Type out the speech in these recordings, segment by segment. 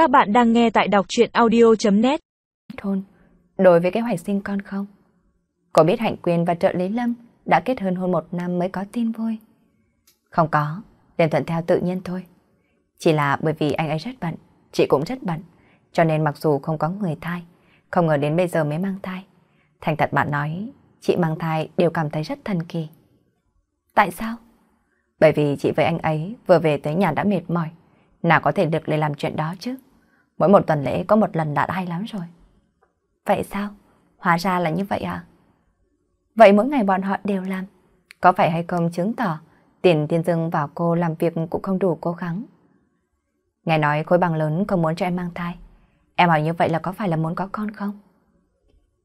Các bạn đang nghe tại đọc chuyện audio.net Thôn, đối với kế hoạch sinh con không? có biết Hạnh quyền và trợ lý Lâm đã kết hôn hôn một năm mới có tin vui. Không có, liền thuận theo tự nhiên thôi. Chỉ là bởi vì anh ấy rất bận, chị cũng rất bận, cho nên mặc dù không có người thai, không ngờ đến bây giờ mới mang thai. Thành thật bạn nói, chị mang thai đều cảm thấy rất thần kỳ. Tại sao? Bởi vì chị với anh ấy vừa về tới nhà đã mệt mỏi, nào có thể được lại làm chuyện đó chứ. Mỗi một tuần lễ có một lần đã hay lắm rồi. Vậy sao? Hóa ra là như vậy à? Vậy mỗi ngày bọn họ đều làm. Có phải hay không chứng tỏ tiền tiên dương vào cô làm việc cũng không đủ cố gắng. Nghe nói khối bằng lớn không muốn cho em mang thai. Em hỏi như vậy là có phải là muốn có con không?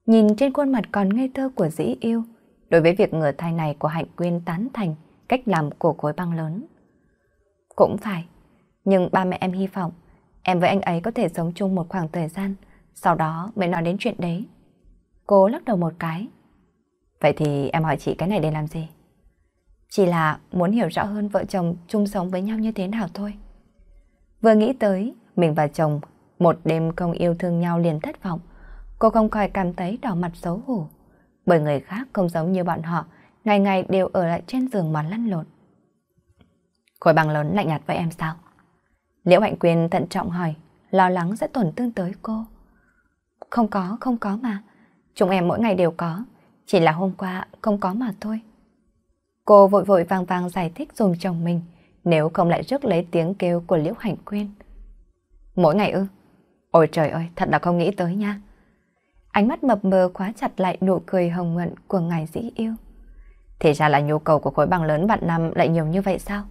Nhìn trên khuôn mặt còn ngây thơ của dĩ yêu, đối với việc ngửa thai này của Hạnh Quyên tán thành cách làm của khối băng lớn. Cũng phải, nhưng ba mẹ em hy vọng em với anh ấy có thể sống chung một khoảng thời gian, sau đó mới nói đến chuyện đấy. Cô lắc đầu một cái. Vậy thì em hỏi chị cái này để làm gì? Chỉ là muốn hiểu rõ hơn vợ chồng chung sống với nhau như thế nào thôi. Vừa nghĩ tới, mình và chồng một đêm không yêu thương nhau liền thất vọng. Cô không khỏi cảm thấy đỏ mặt xấu hổ. Bởi người khác không giống như bọn họ, ngày ngày đều ở lại trên giường mà lăn lộn. Khối bằng lớn lạnh nhạt với em sao? Liễu Hạnh Quyên thận trọng hỏi, lo lắng sẽ tổn thương tới cô. Không có, không có mà. Chúng em mỗi ngày đều có, chỉ là hôm qua không có mà thôi. Cô vội vội vàng vàng giải thích dùm chồng mình, nếu không lại rước lấy tiếng kêu của Liễu Hạnh Quyên. Mỗi ngày ư? Ôi trời ơi, thật là không nghĩ tới nha. Ánh mắt mập mờ khóa chặt lại nụ cười hồng nhuận của ngài dĩ yêu. Thì ra là nhu cầu của khối bằng lớn bạn năm lại nhiều như vậy sao?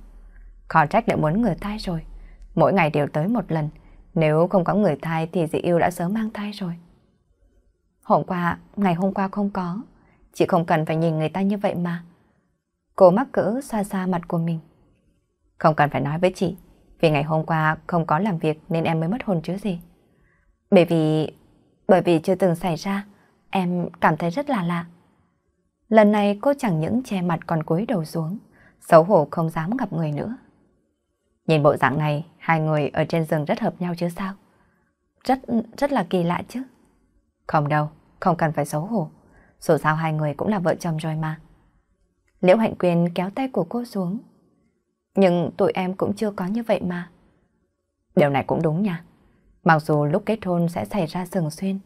Khó trách lại muốn người tay rồi. Mỗi ngày đều tới một lần. Nếu không có người thai thì dị yêu đã sớm mang thai rồi. Hôm qua, ngày hôm qua không có. Chị không cần phải nhìn người ta như vậy mà. Cô mắc cỡ xoa xa mặt của mình. Không cần phải nói với chị. Vì ngày hôm qua không có làm việc nên em mới mất hồn chứ gì. Bởi vì... Bởi vì chưa từng xảy ra, em cảm thấy rất là lạ. Lần này cô chẳng những che mặt còn cúi đầu xuống, xấu hổ không dám gặp người nữa. Nhìn bộ dạng này, hai người ở trên giường rất hợp nhau chứ sao? Rất, rất là kỳ lạ chứ. Không đâu, không cần phải xấu hổ. Dù sao hai người cũng là vợ chồng rồi mà. Liễu Hạnh Quyền kéo tay của cô xuống. Nhưng tụi em cũng chưa có như vậy mà. Điều này cũng đúng nha. Mặc dù lúc kết hôn sẽ xảy ra thường xuyên,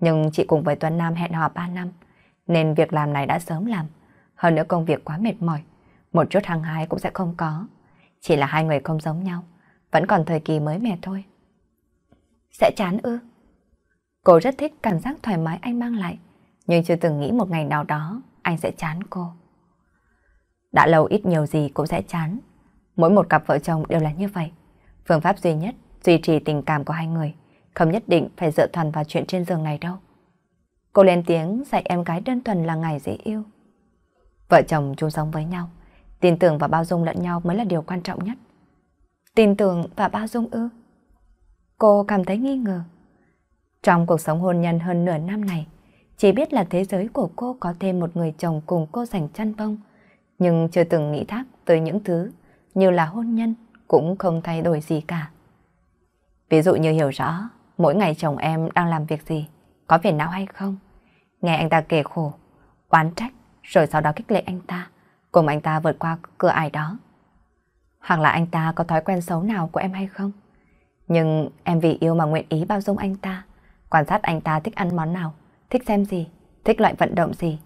nhưng chị cùng với Tuấn Nam hẹn hò 3 năm, nên việc làm này đã sớm làm. Hơn nữa công việc quá mệt mỏi, một chút hăng hái cũng sẽ không có. Chỉ là hai người không giống nhau, vẫn còn thời kỳ mới mẻ thôi. Sẽ chán ư? Cô rất thích cảm giác thoải mái anh mang lại, nhưng chưa từng nghĩ một ngày nào đó anh sẽ chán cô. Đã lâu ít nhiều gì cũng sẽ chán. Mỗi một cặp vợ chồng đều là như vậy. Phương pháp duy nhất duy trì tình cảm của hai người, không nhất định phải dựa thuần vào chuyện trên giường này đâu. Cô lên tiếng dạy em gái đơn thuần là ngày dễ yêu. Vợ chồng chung sống với nhau, tin tưởng và bao dung lẫn nhau mới là điều quan trọng nhất. Tin tưởng và bao dung ư? Cô cảm thấy nghi ngờ. Trong cuộc sống hôn nhân hơn nửa năm này, chỉ biết là thế giới của cô có thêm một người chồng cùng cô dành chăn bông, nhưng chưa từng nghĩ thác tới những thứ như là hôn nhân cũng không thay đổi gì cả. Ví dụ như hiểu rõ mỗi ngày chồng em đang làm việc gì, có phiền não hay không. Nghe anh ta kể khổ, oán trách, rồi sau đó kích lệ anh ta, cùng anh ta vượt qua cửa ải đó. Hoặc là anh ta có thói quen xấu nào của em hay không. Nhưng em vì yêu mà nguyện ý bao dung anh ta, quan sát anh ta thích ăn món nào, thích xem gì, thích loại vận động gì.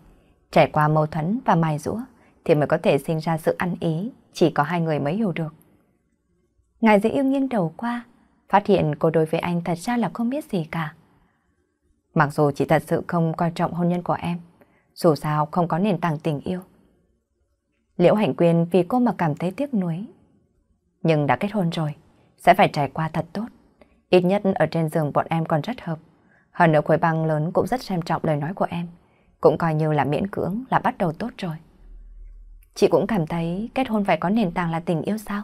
Trải qua mâu thuẫn và mài rũa thì mới có thể sinh ra sự ăn ý, chỉ có hai người mới hiểu được. Ngài dĩ yêu nghiêng đầu qua, phát hiện cô đối với anh thật ra là không biết gì cả. Mặc dù chị thật sự không coi trọng hôn nhân của em, dù sao không có nền tảng tình yêu. Liễu Hạnh Quyên vì cô mà cảm thấy tiếc nuối. Nhưng đã kết hôn rồi, sẽ phải trải qua thật tốt. Ít nhất ở trên giường bọn em còn rất hợp. Hơn nữa khối băng lớn cũng rất xem trọng lời nói của em. Cũng coi như là miễn cưỡng là bắt đầu tốt rồi. Chị cũng cảm thấy kết hôn phải có nền tảng là tình yêu sao?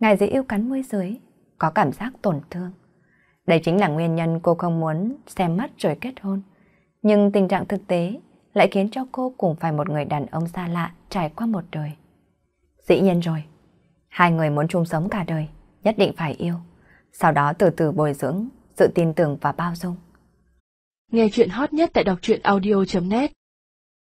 Ngài dễ yêu cắn môi dưới, có cảm giác tổn thương. Đây chính là nguyên nhân cô không muốn xem mắt rồi kết hôn. Nhưng tình trạng thực tế lại khiến cho cô cùng phải một người đàn ông xa lạ trải qua một đời. Dĩ nhiên rồi, hai người muốn chung sống cả đời, nhất định phải yêu. sau đó từ từ bồi dưỡng sự tin tưởng và bao dung. Nghe chuyện hot nhất tại đọc truyện audio.net